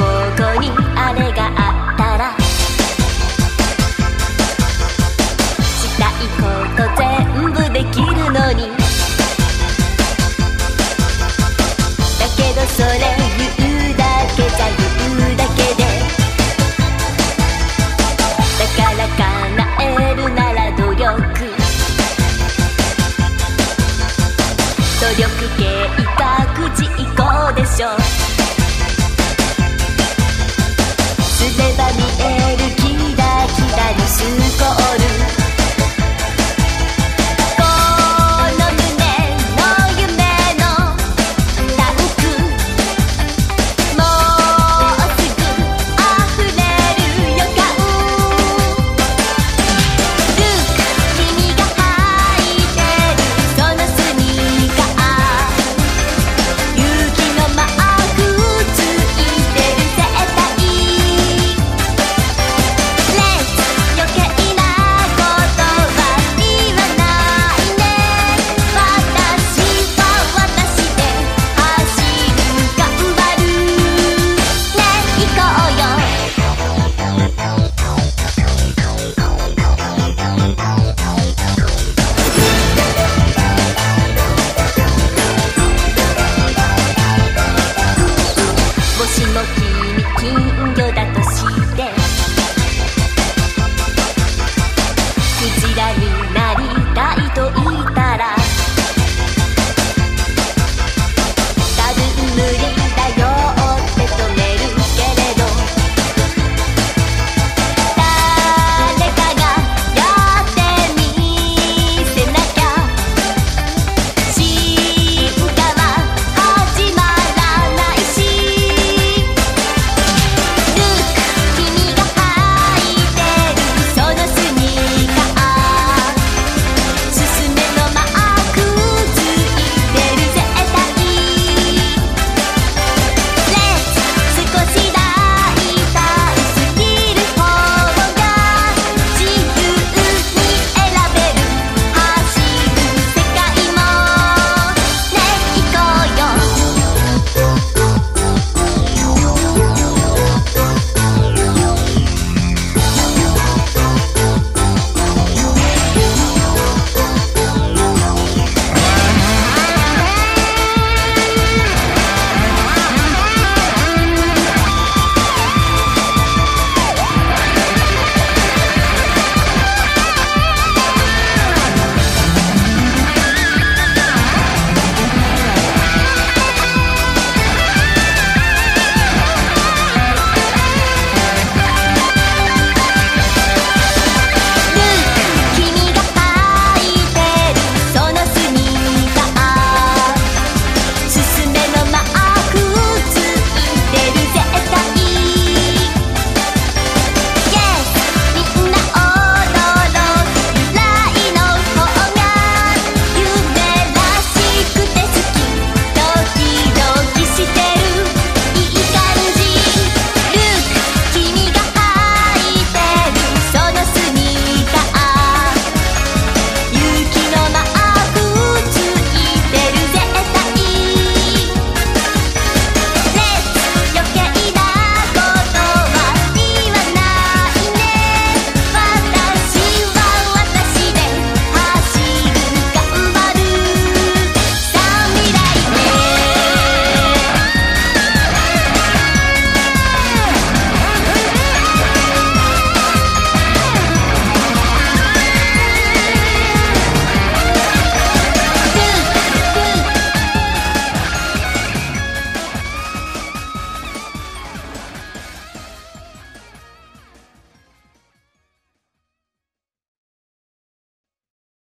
ここにあれがある